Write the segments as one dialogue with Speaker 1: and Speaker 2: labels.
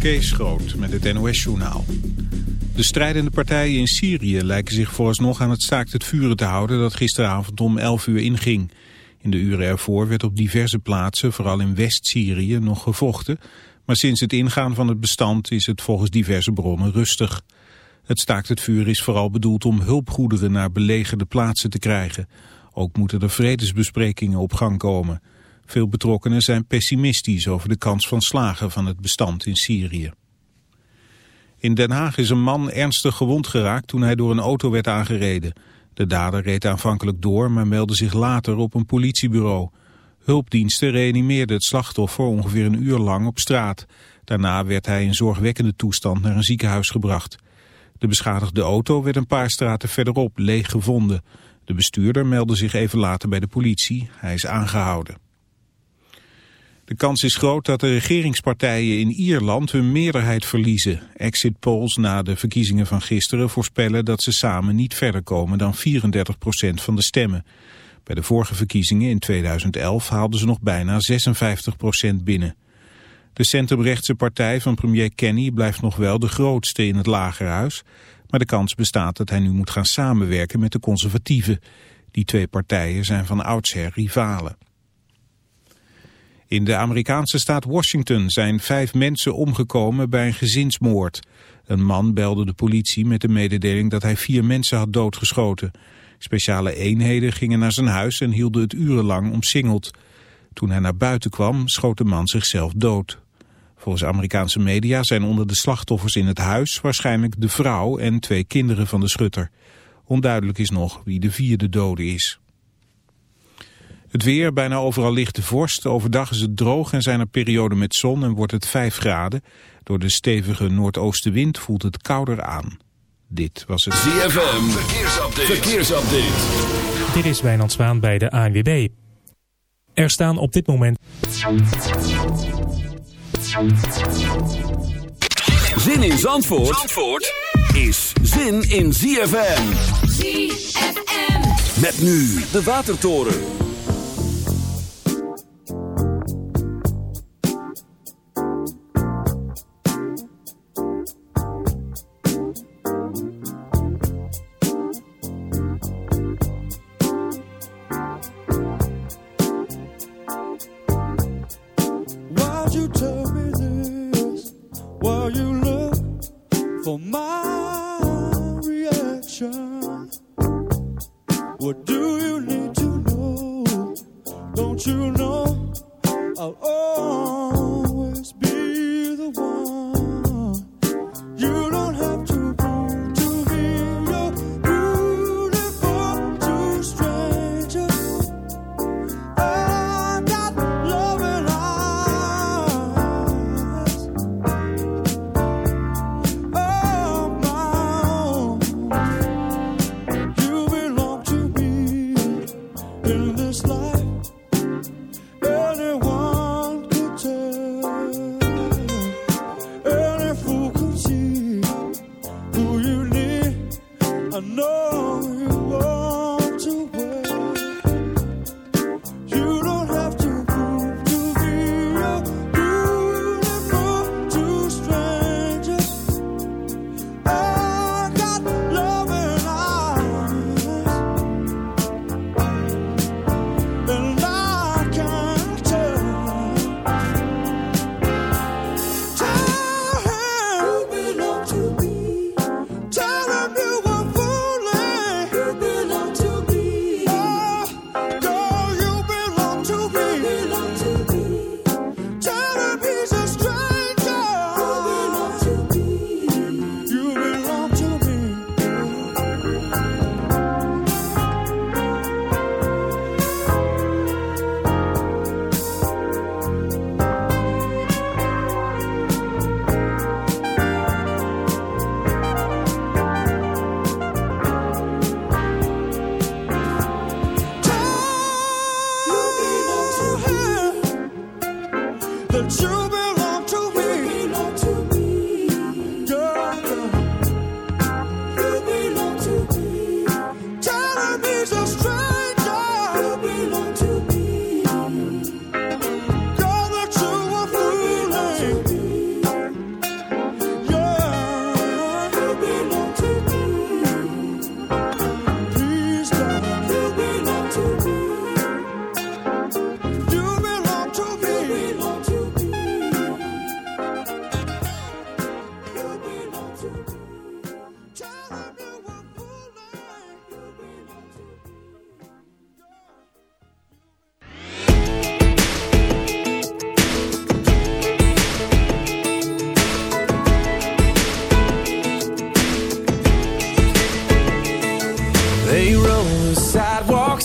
Speaker 1: Kees Groot met het NOS-journaal. De strijdende partijen in Syrië lijken zich vooralsnog aan het staakt het vuren te houden dat gisteravond om 11 uur inging. In de uren ervoor werd op diverse plaatsen, vooral in West-Syrië, nog gevochten. Maar sinds het ingaan van het bestand is het volgens diverse bronnen rustig. Het staakt het vuur is vooral bedoeld om hulpgoederen naar belegerde plaatsen te krijgen. Ook moeten er vredesbesprekingen op gang komen. Veel betrokkenen zijn pessimistisch over de kans van slagen van het bestand in Syrië. In Den Haag is een man ernstig gewond geraakt toen hij door een auto werd aangereden. De dader reed aanvankelijk door, maar meldde zich later op een politiebureau. Hulpdiensten reanimeerden het slachtoffer ongeveer een uur lang op straat. Daarna werd hij in zorgwekkende toestand naar een ziekenhuis gebracht. De beschadigde auto werd een paar straten verderop leeg gevonden. De bestuurder meldde zich even later bij de politie. Hij is aangehouden. De kans is groot dat de regeringspartijen in Ierland hun meerderheid verliezen. Exit polls na de verkiezingen van gisteren voorspellen dat ze samen niet verder komen dan 34% van de stemmen. Bij de vorige verkiezingen in 2011 haalden ze nog bijna 56% binnen. De centrumrechtse partij van premier Kenny blijft nog wel de grootste in het lagerhuis, maar de kans bestaat dat hij nu moet gaan samenwerken met de conservatieven. Die twee partijen zijn van oudsher rivalen. In de Amerikaanse staat Washington zijn vijf mensen omgekomen bij een gezinsmoord. Een man belde de politie met de mededeling dat hij vier mensen had doodgeschoten. Speciale eenheden gingen naar zijn huis en hielden het urenlang omsingeld. Toen hij naar buiten kwam, schoot de man zichzelf dood. Volgens Amerikaanse media zijn onder de slachtoffers in het huis waarschijnlijk de vrouw en twee kinderen van de schutter. Onduidelijk is nog wie de vierde dode is. Het weer, bijna overal lichte vorst. Overdag is het droog en zijn er perioden met zon en wordt het 5 graden. Door de stevige noordoostenwind voelt het kouder aan. Dit was het
Speaker 2: ZFM Verkeersupdate. Verkeersupdate.
Speaker 3: Dit is Wijnand Zwaan bij de ANWB. Er staan op dit moment...
Speaker 2: Zin in Zandvoort, Zandvoort is zin in ZFM.
Speaker 4: ZFM.
Speaker 2: Met nu de Watertoren.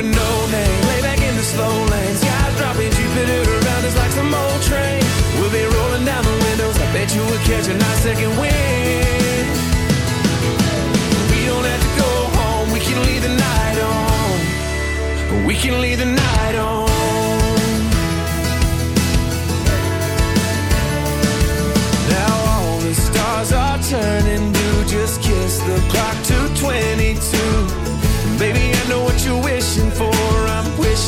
Speaker 5: With no name. Lay back in the slow lane. Skies dropping, Jupiter around us like some old train. We'll be rolling down the windows. I bet you will catch a nice second wind. We don't have to go home. We can leave the night on. We can leave the night on. Now all the stars are turning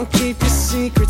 Speaker 5: Don't keep
Speaker 6: your secrets.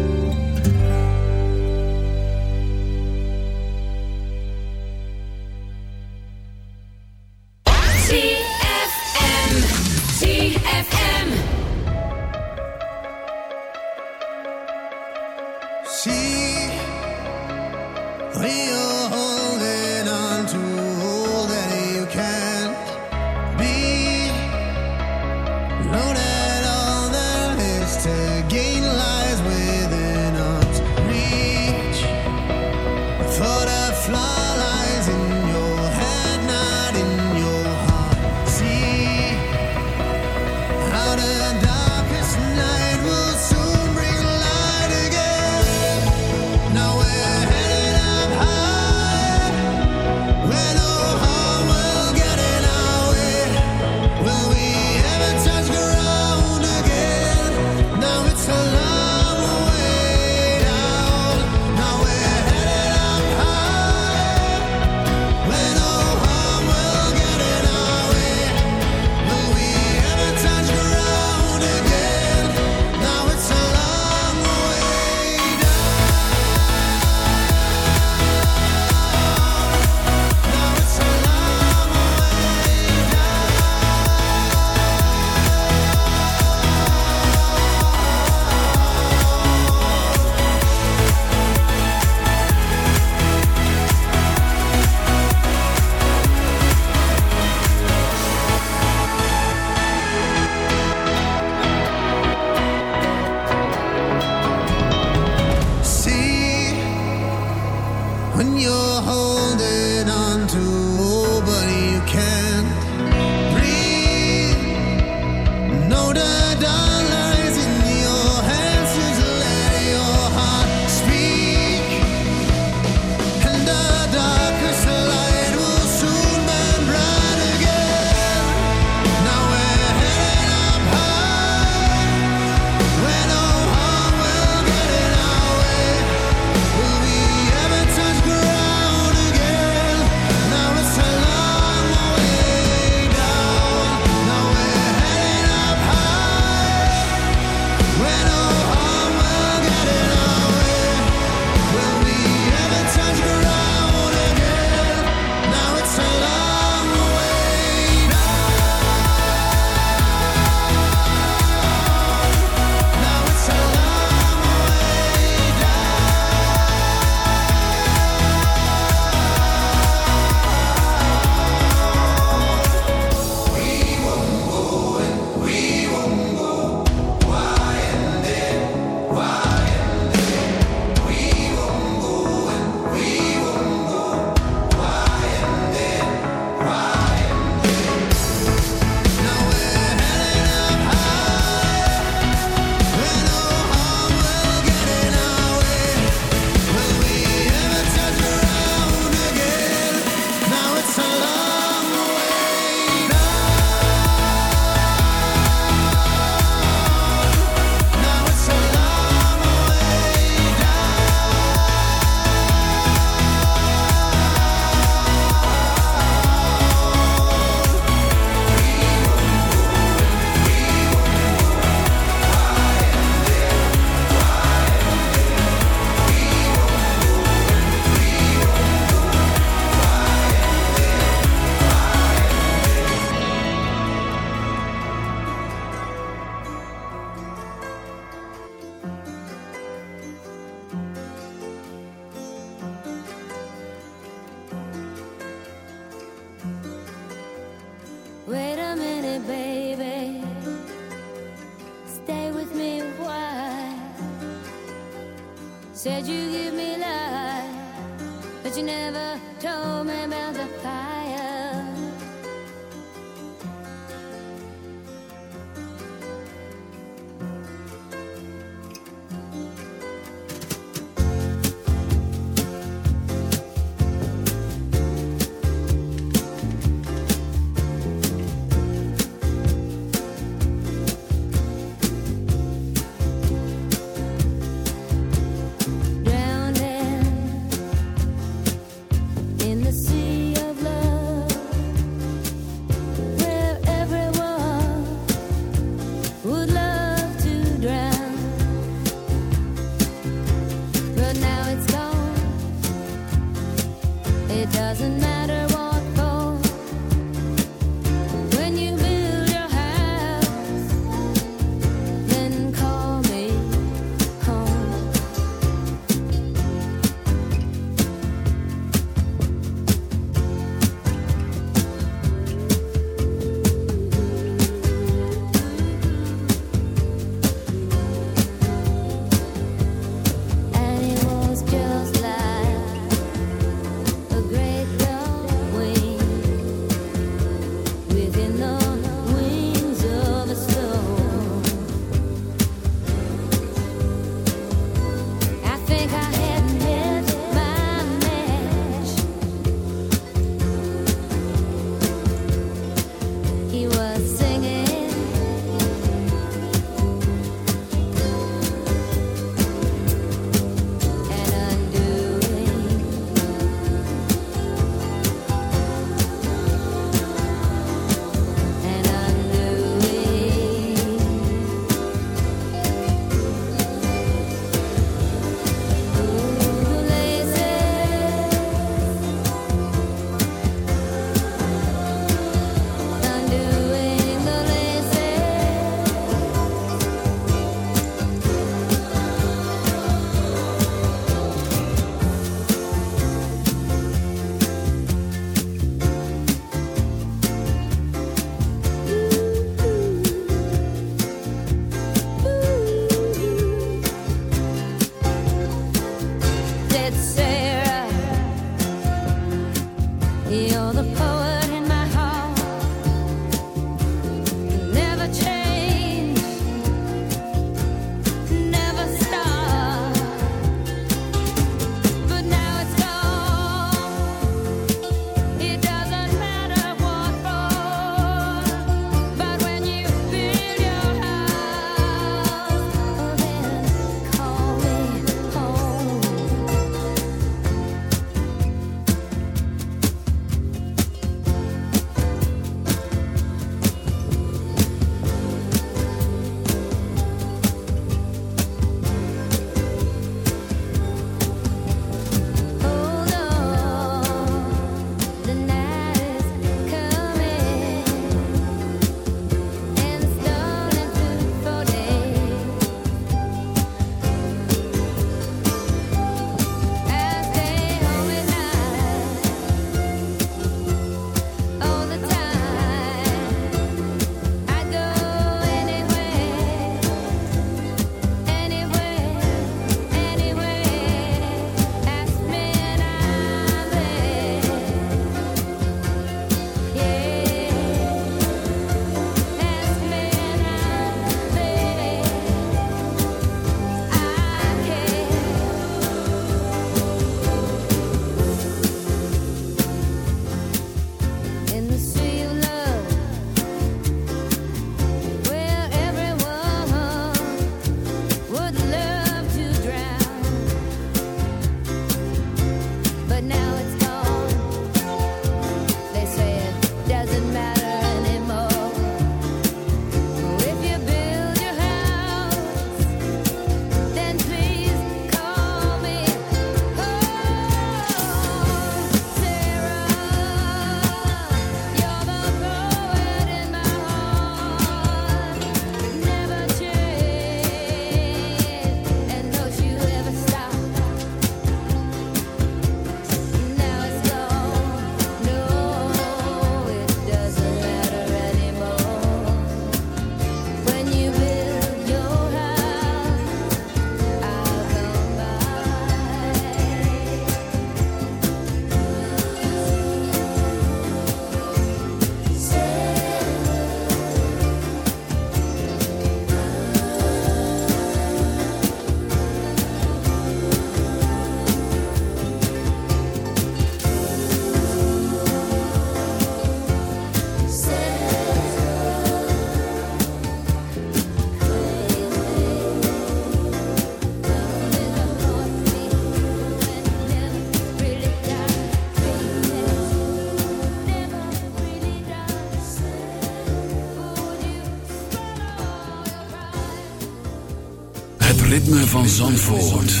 Speaker 6: Van Zandvoort.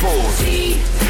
Speaker 7: four three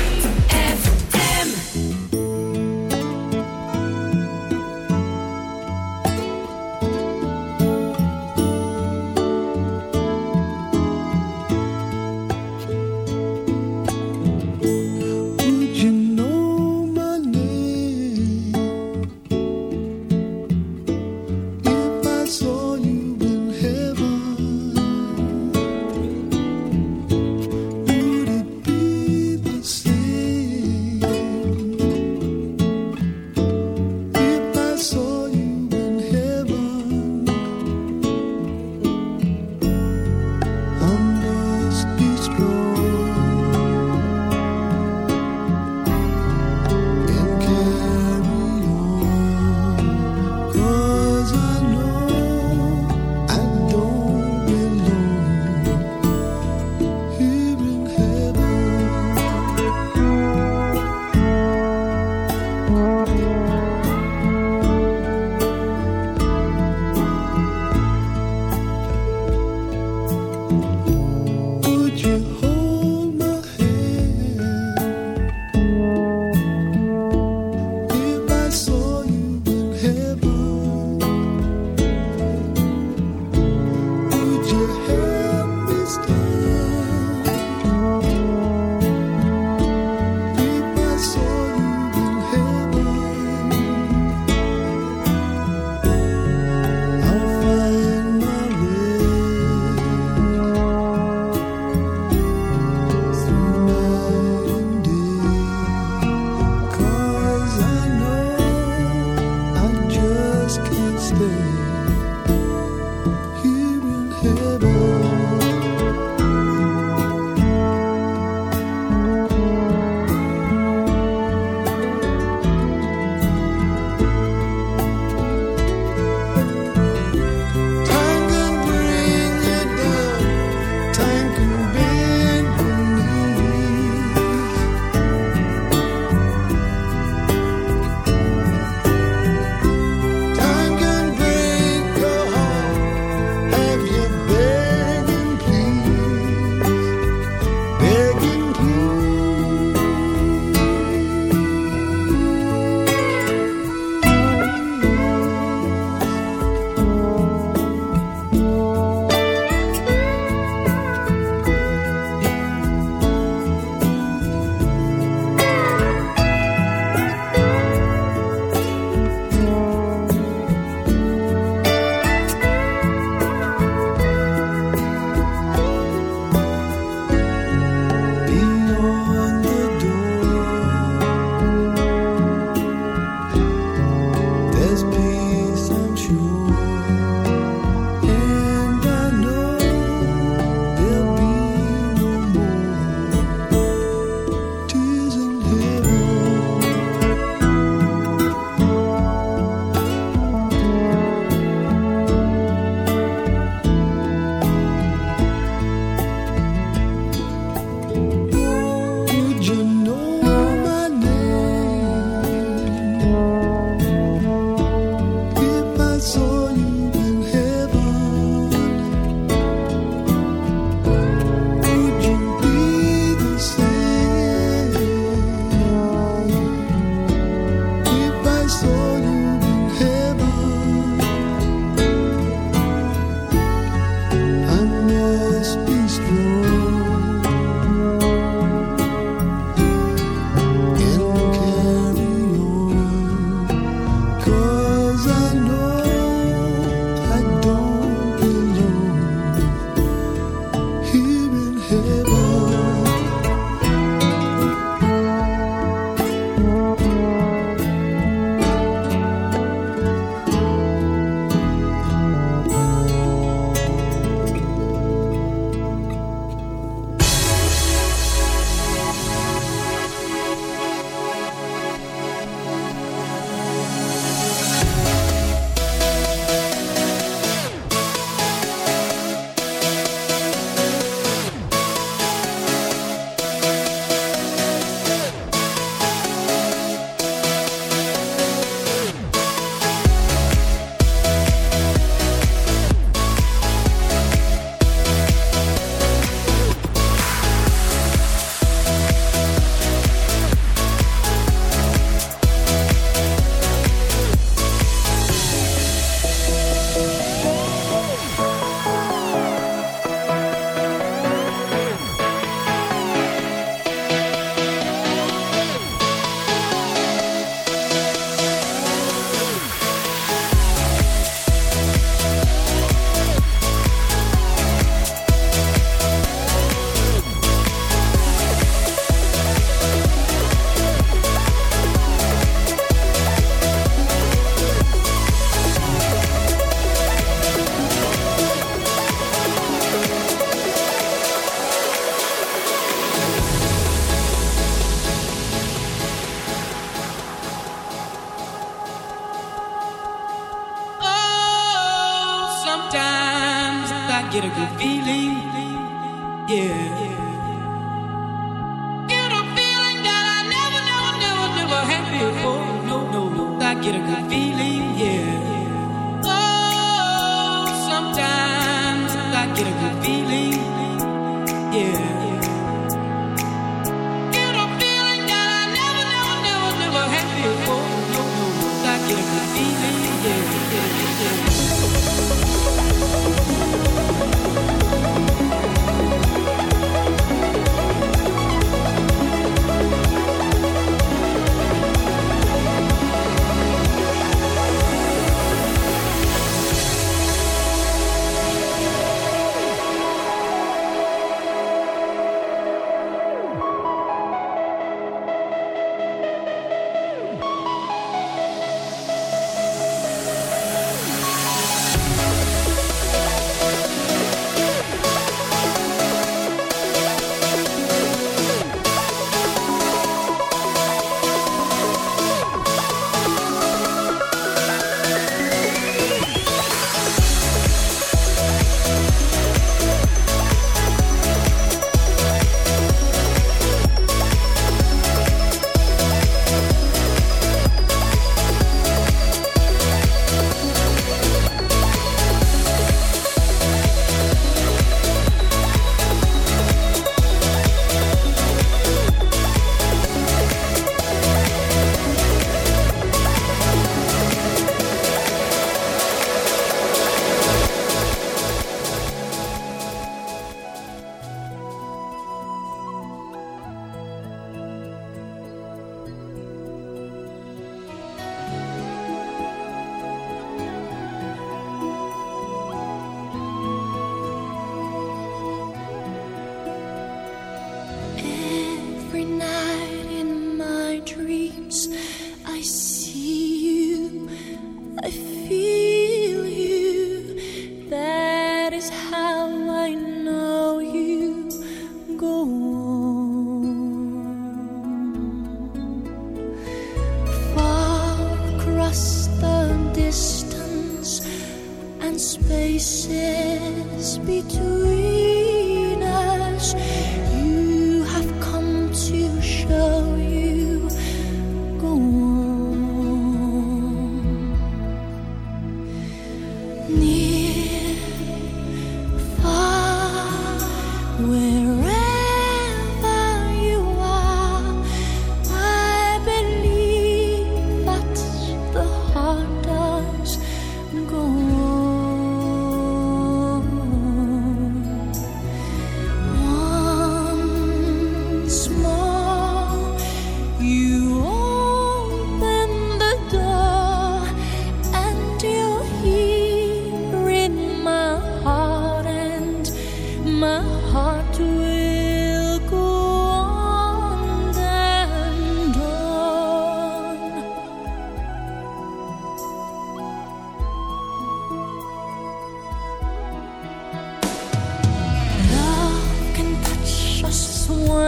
Speaker 7: Baby.